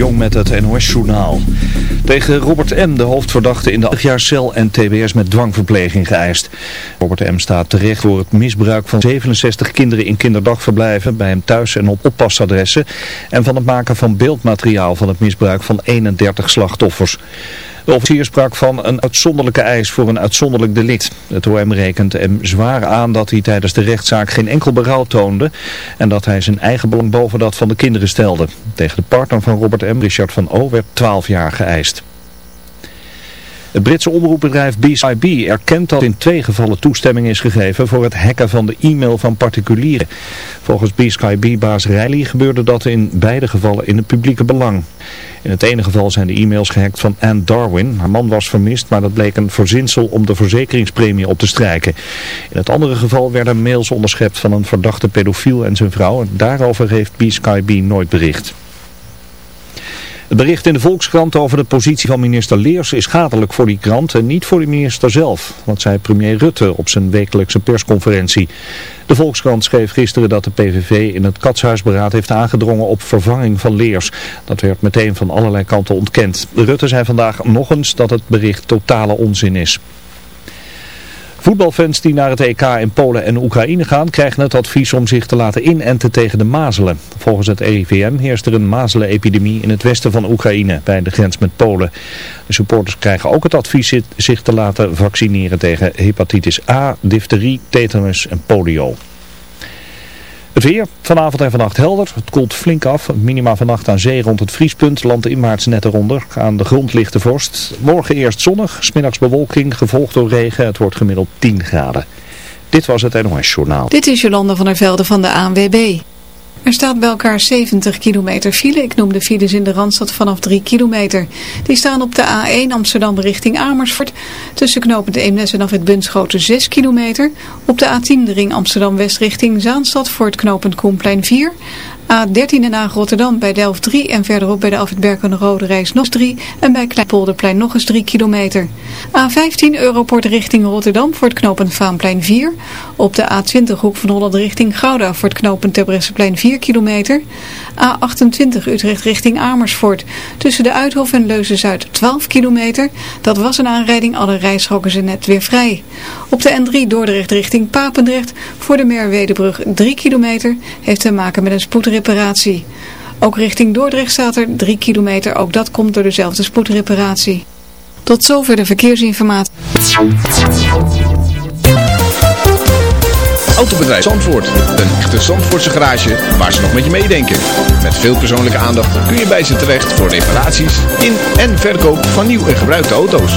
Jong met het NOS-journaal. Tegen Robert M., de hoofdverdachte in de 8 jaar cel en tbs met dwangverpleging geëist. Robert M. staat terecht voor het misbruik van 67 kinderen in kinderdagverblijven bij hem thuis en op oppasadressen. En van het maken van beeldmateriaal van het misbruik van 31 slachtoffers. De officier sprak van een uitzonderlijke eis voor een uitzonderlijk delict. Het OM rekent hem zwaar aan dat hij tijdens de rechtszaak geen enkel berouw toonde en dat hij zijn eigen belang boven dat van de kinderen stelde. Tegen de partner van Robert M., Richard van O, werd 12 jaar geëist. Het Britse omroepbedrijf BCIB erkent dat in twee gevallen toestemming is gegeven voor het hacken van de e-mail van particulieren. Volgens BCIB-baas Riley gebeurde dat in beide gevallen in het publieke belang. In het ene geval zijn de e-mails gehackt van Anne Darwin. Haar man was vermist, maar dat bleek een verzinsel om de verzekeringspremie op te strijken. In het andere geval werden mails onderschept van een verdachte pedofiel en zijn vrouw. Daarover heeft BSkyB nooit bericht. Het bericht in de Volkskrant over de positie van minister Leers is schadelijk voor die krant en niet voor de minister zelf. Wat zei premier Rutte op zijn wekelijkse persconferentie. De Volkskrant schreef gisteren dat de PVV in het Katshuisberaad heeft aangedrongen op vervanging van Leers. Dat werd meteen van allerlei kanten ontkend. Rutte zei vandaag nog eens dat het bericht totale onzin is. Voetbalfans die naar het EK in Polen en Oekraïne gaan krijgen het advies om zich te laten inenten tegen de mazelen. Volgens het RIVM heerst er een mazelenepidemie in het westen van Oekraïne bij de grens met Polen. De supporters krijgen ook het advies zich te laten vaccineren tegen hepatitis A, difterie, tetanus en polio. Het weer, vanavond en vannacht helder. Het koelt flink af. Minima vannacht aan zee rond het vriespunt. Land in maart net eronder. Aan de grond ligt de vorst. Morgen eerst zonnig. Smiddags bewolking. Gevolgd door regen. Het wordt gemiddeld 10 graden. Dit was het NOS Journaal. Dit is Jolanda van der Velde van de ANWB. Er staat bij elkaar 70 kilometer file. Ik noem de files in de Randstad vanaf 3 kilometer. Die staan op de A1 Amsterdam richting Amersfoort. Tussen knooppunt Eemnes en af het Bunschoten 6 kilometer. Op de A10 de ring Amsterdam West richting Zaanstad voor het knooppunt Koenplein 4. A13 en A Rotterdam bij Delft 3 en verderop bij de Alfred Rode Reis nog 3 en bij Kleinpolderplein nog eens 3 kilometer. A15 Europort richting Rotterdam voor het knooppunt Vaanplein 4. Op de A20 Hoek van Holland richting Gouda voor het knooppunt Terbrechtseplein 4 kilometer. A28 Utrecht richting Amersfoort tussen de Uithof en Leuzen-Zuid 12 kilometer. Dat was een aanrijding, alle rijstroken zijn net weer vrij. Op de N3 Dordrecht richting Papendrecht voor de Merwedebrug 3 kilometer heeft te maken met een spoedreparatie Ook richting Dordrecht staat er 3 kilometer, ook dat komt door dezelfde spoedreparatie. Tot zover de verkeersinformatie. Autobedrijf Zandvoort, een echte Zandvoortse garage waar ze nog met je meedenken. Met veel persoonlijke aandacht kun je bij ze terecht voor reparaties in en verkoop van nieuw en gebruikte auto's.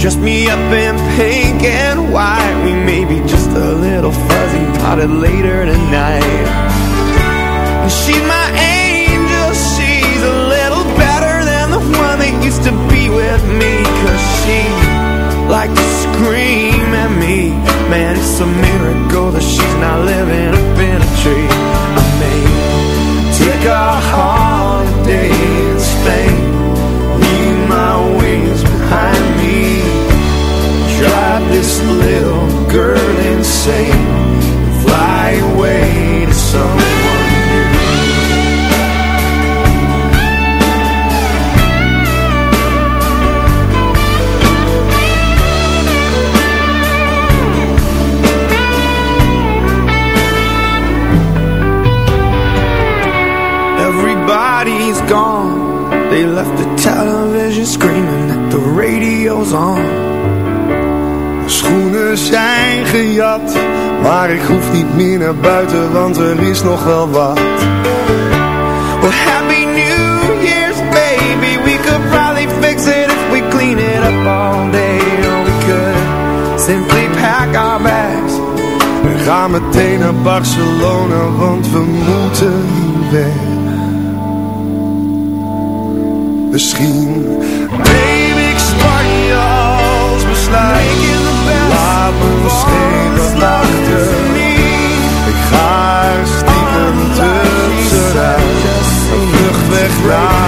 dress me up in pink and white. We may be just a little fuzzy Potted later tonight naar buiten, want er is nog wel wat. Well, happy New Year's, baby. We could probably fix it if we clean it up all day. Or we could simply pack our bags. We gaan meteen naar Barcelona, want we moeten weg. Misschien neem ik Spanje als besluit. Laat me schepen achter. right.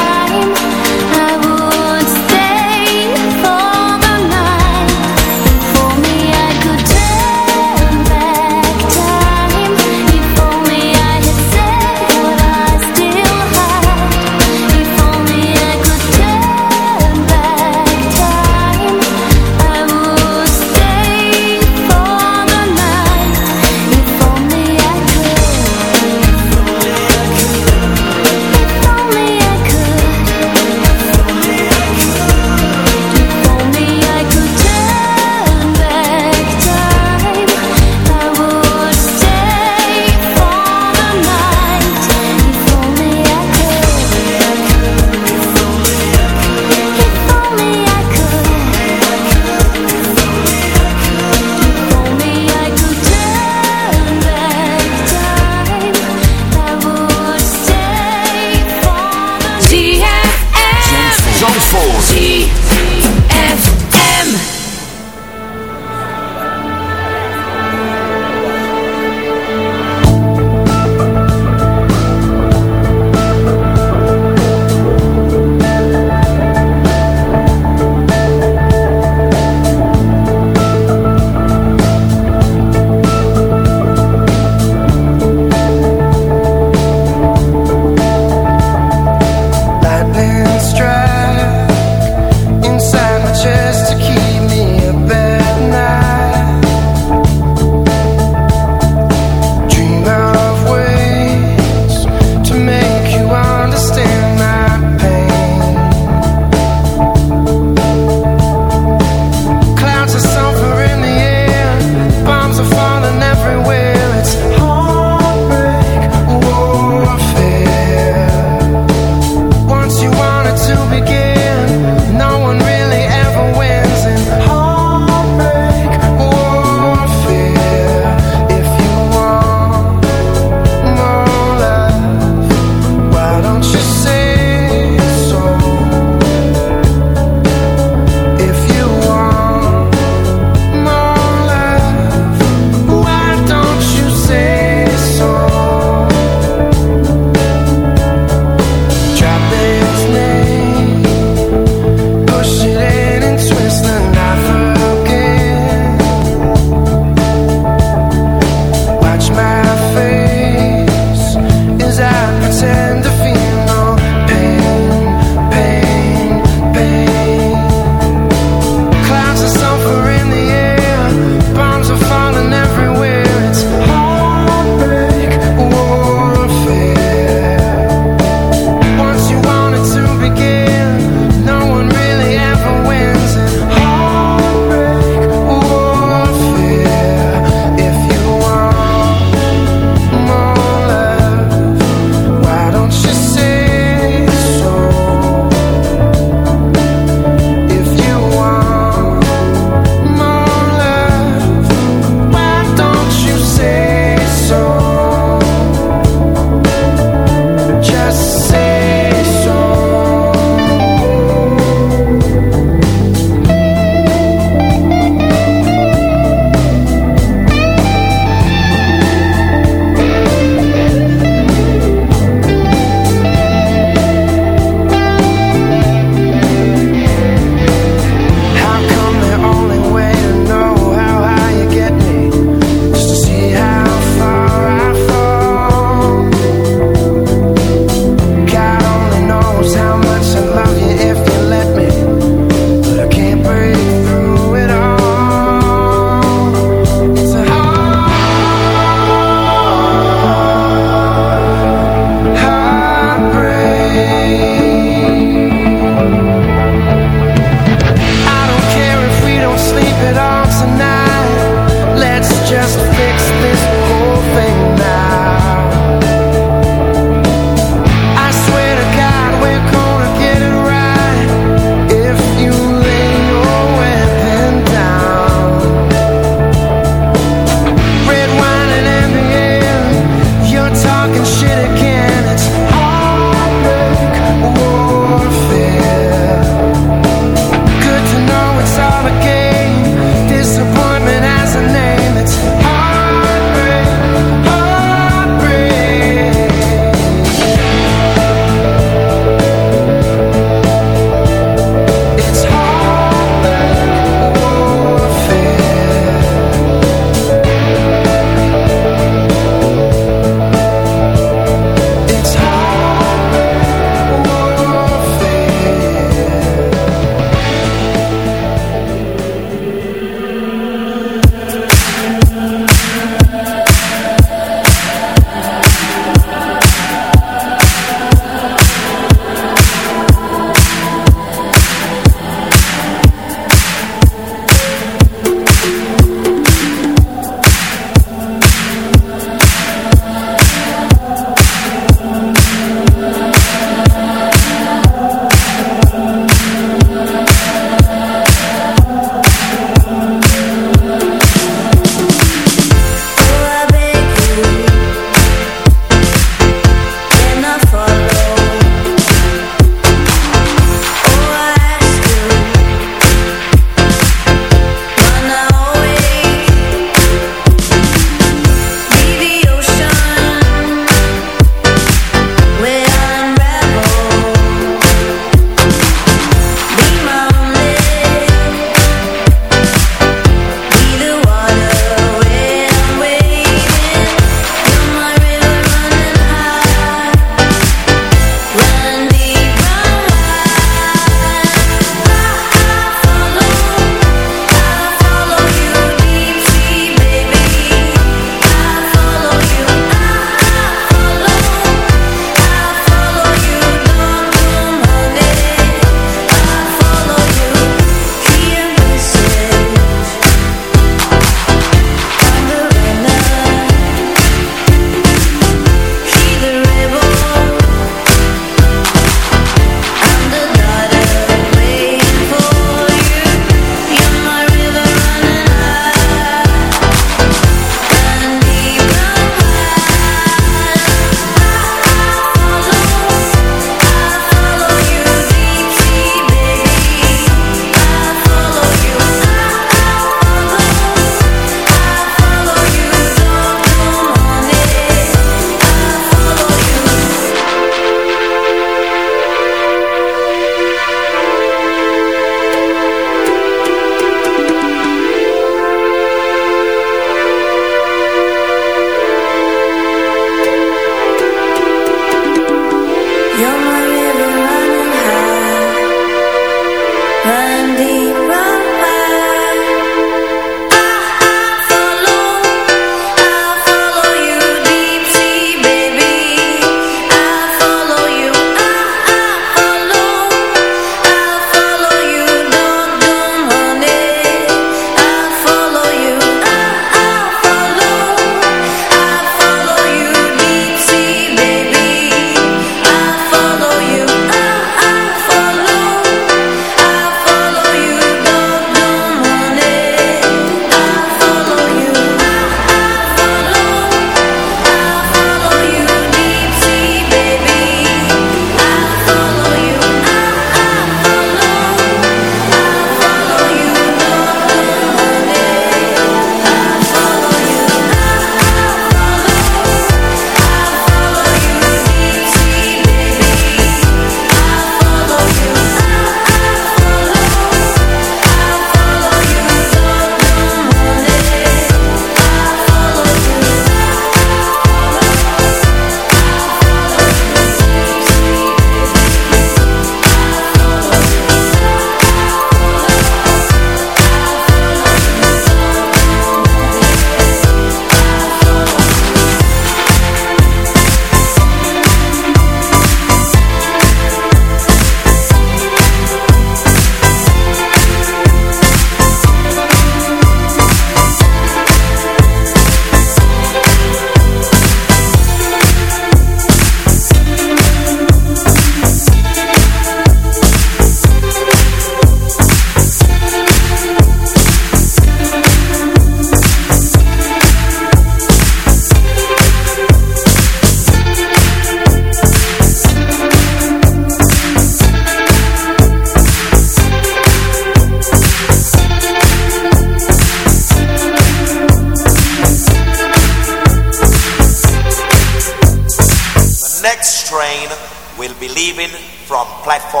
from platform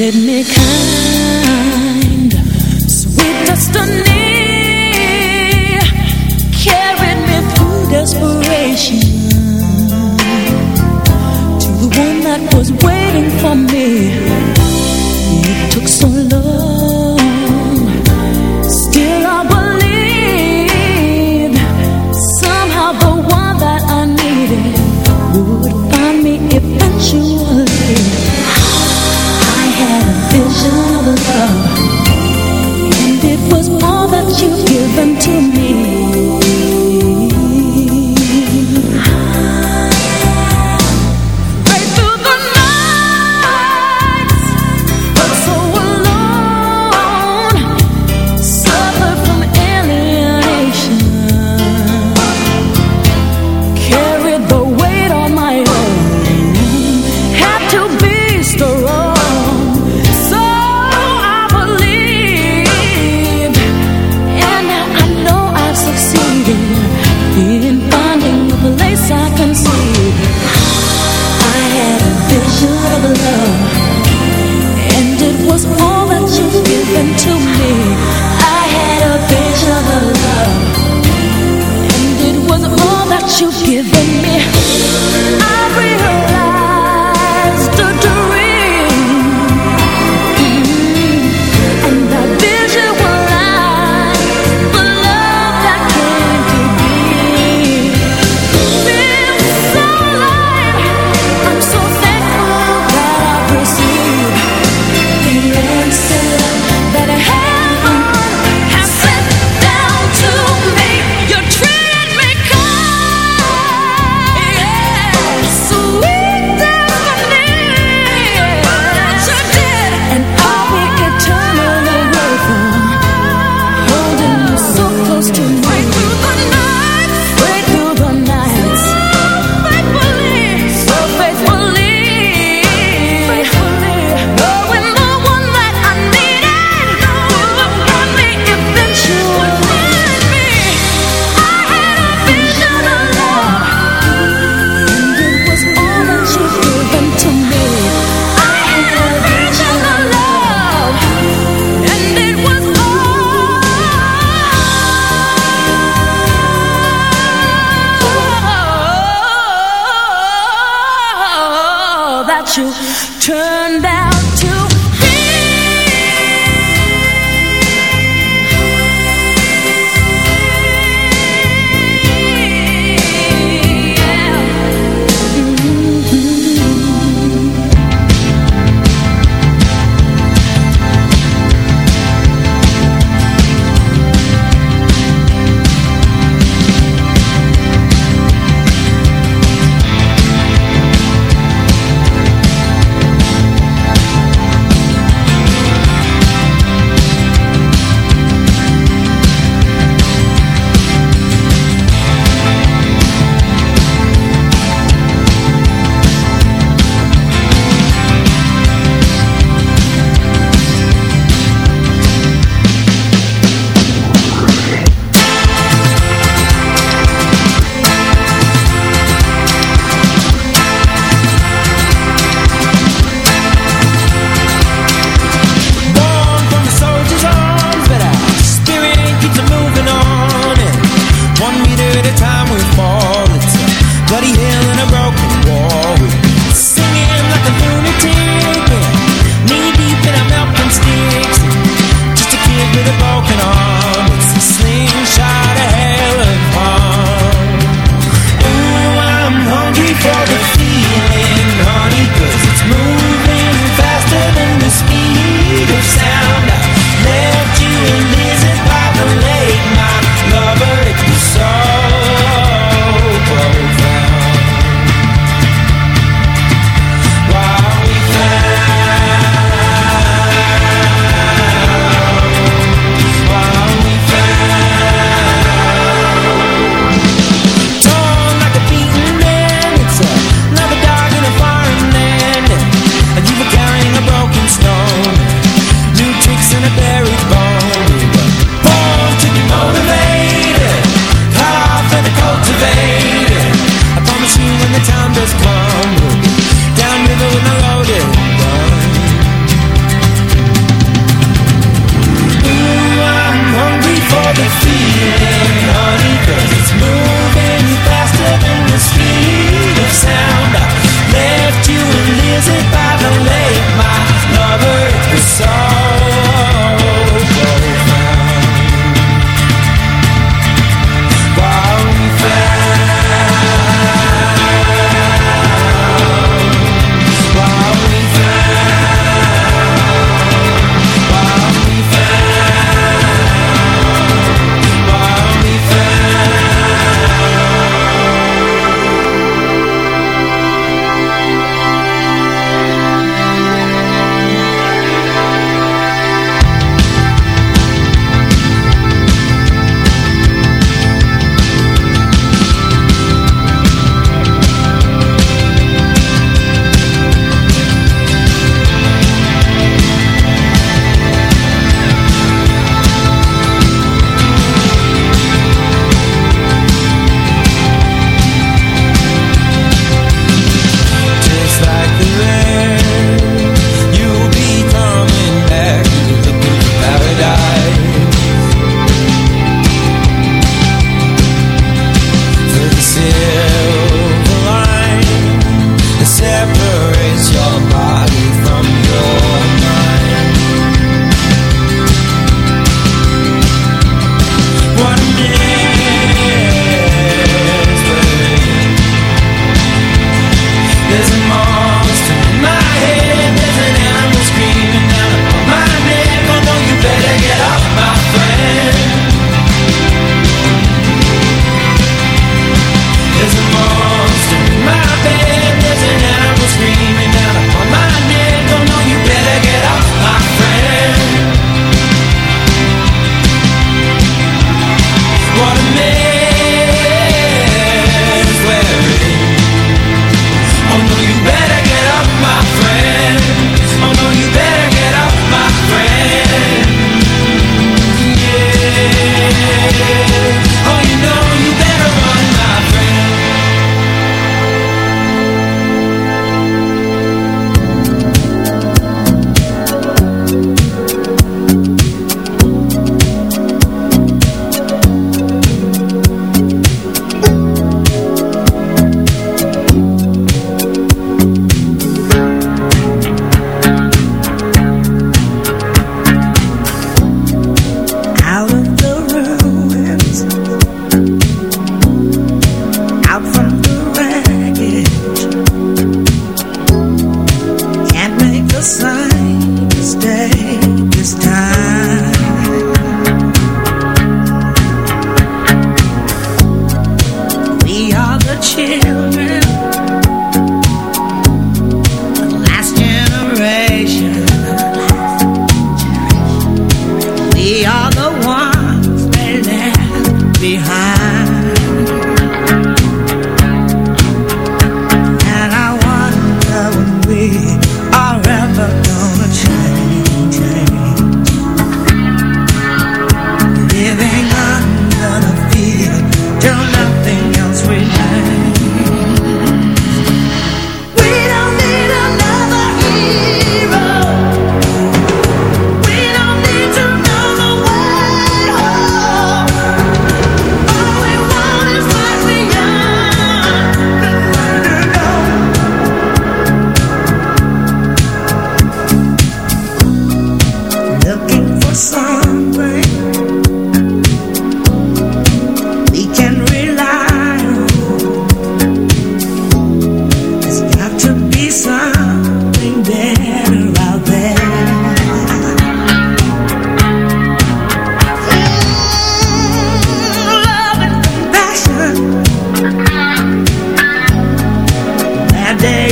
treated me kind Sweet destiny Carried me through desperation To the one that was waiting for me. them to me.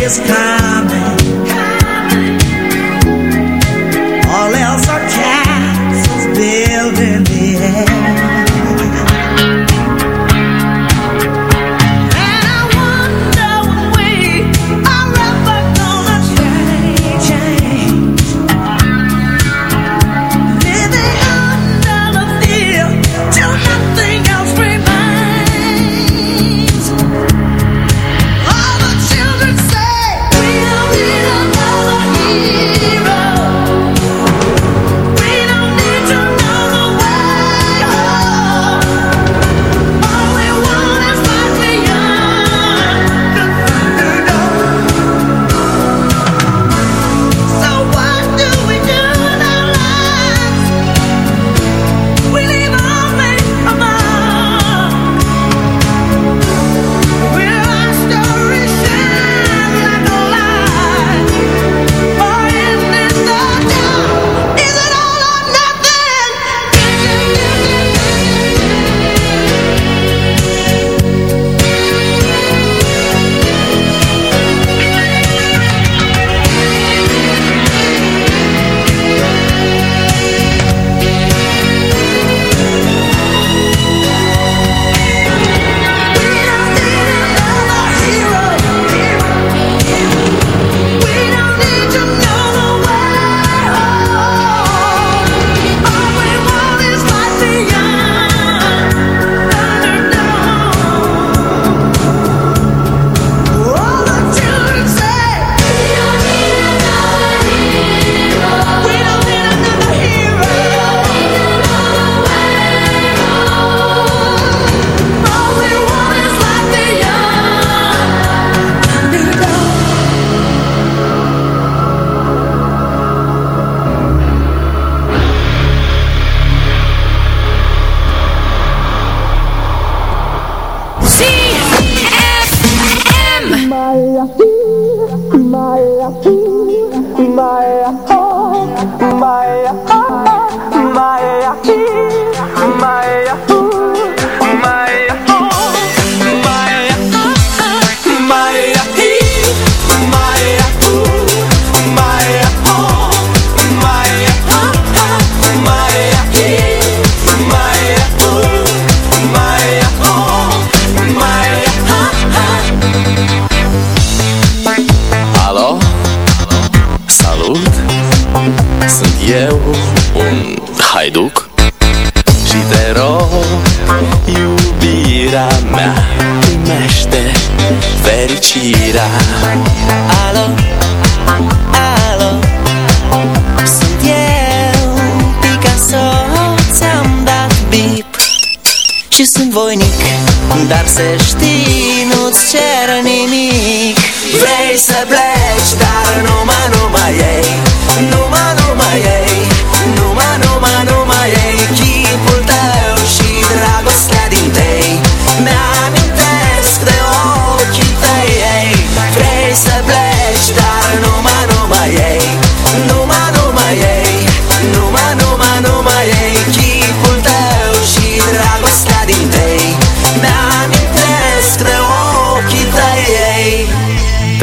this time disseste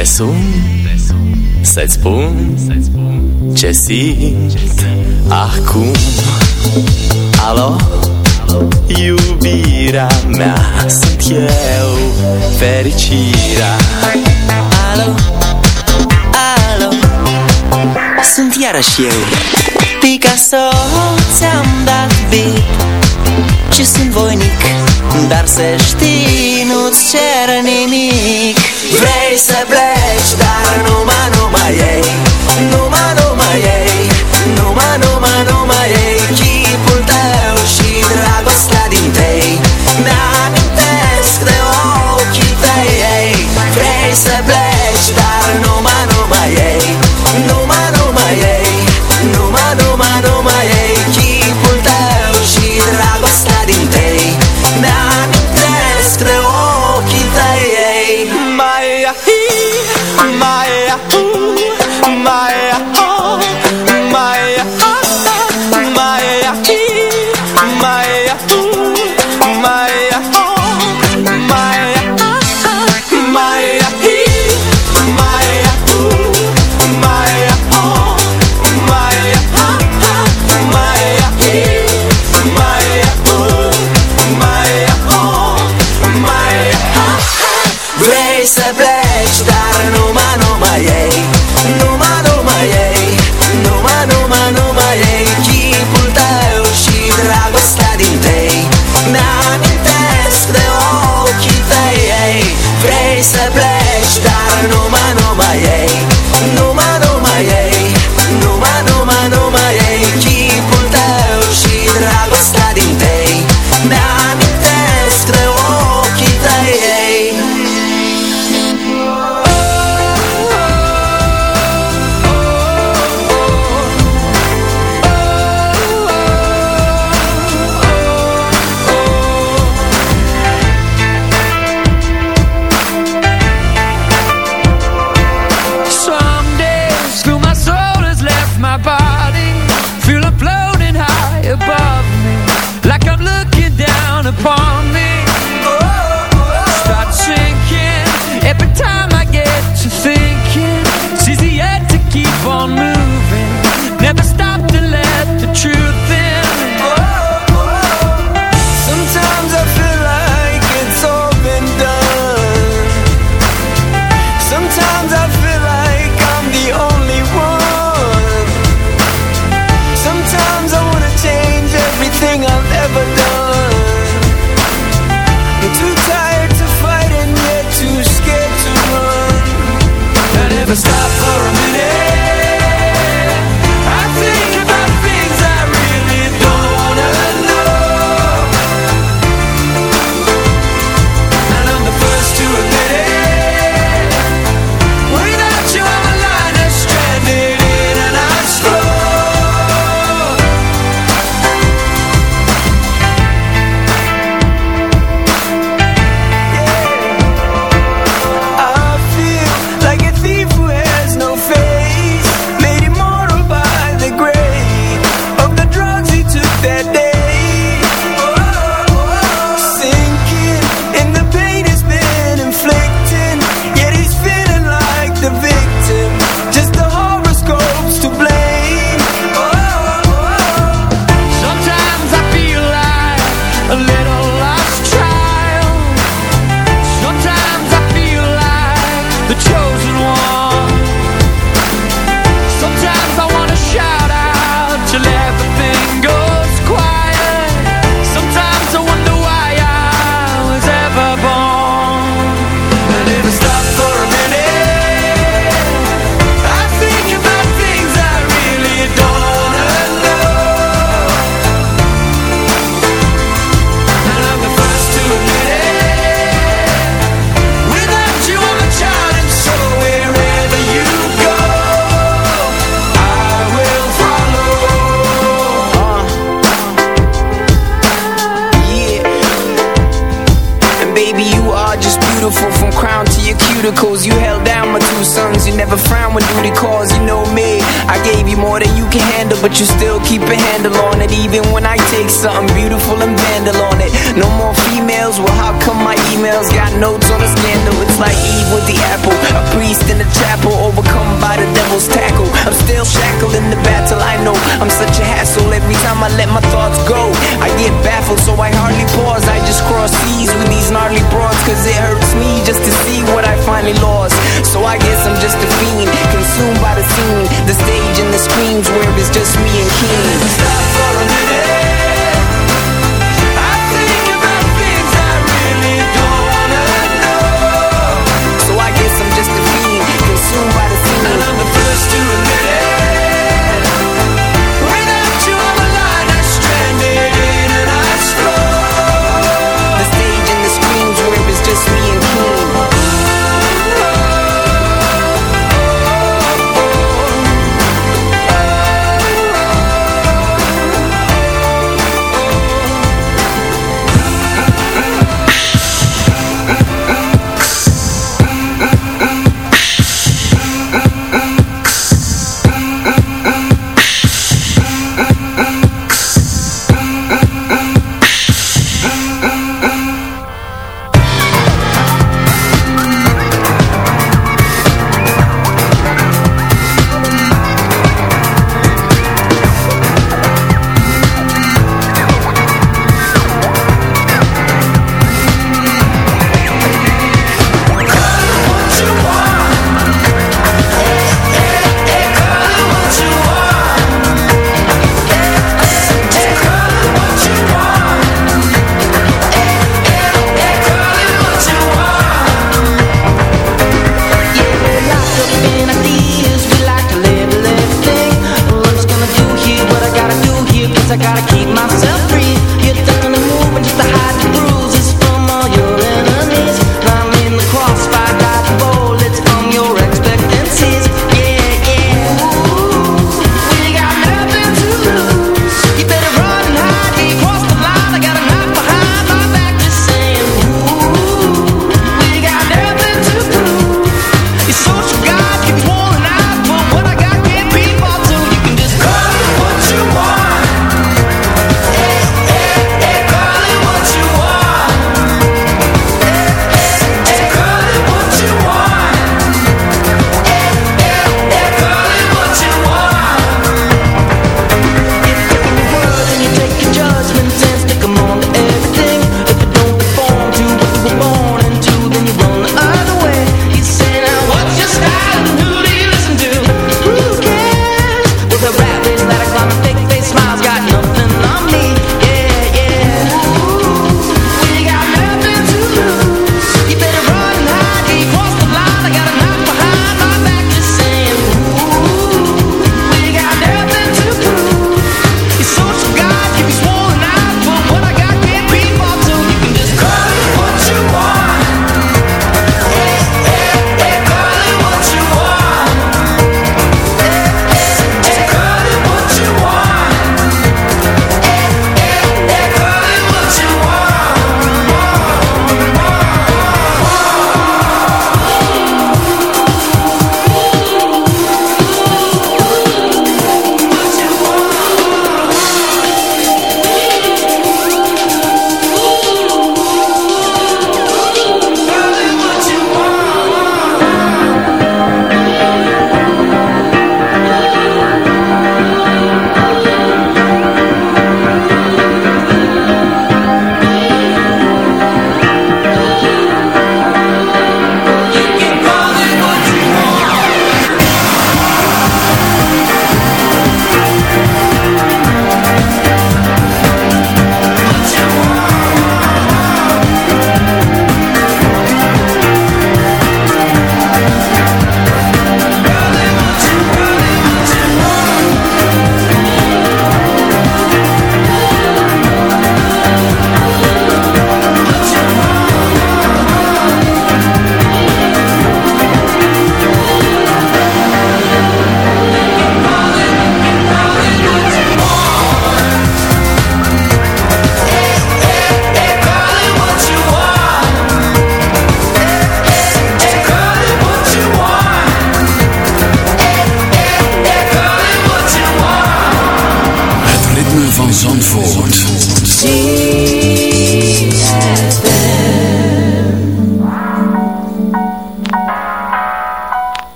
Te sun Să-ți spun Ce simt Acum. Alo? Iubirea mea Sunt eu Fericirea. Alo? Alo? Sunt iarăși eu. Picasso Ți-am dat beat și sunt voinic Dar să știi, nu-ți cer nimic. Vrei să pleci, dar nu numai, numai ei nu Numai, numai ei Numai, numai, numai ei.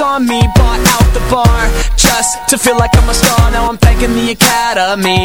saw me bought out the bar just to feel like I'm a star. Now I'm thanking the academy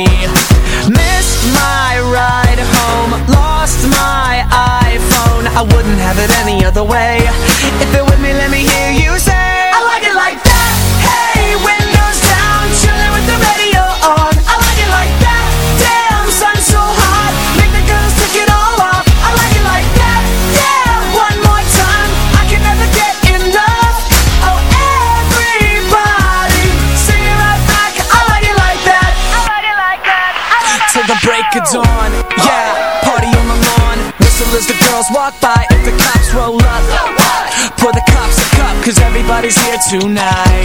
tonight.